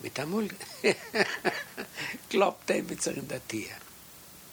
mit der Mulde. er der mit so Tier.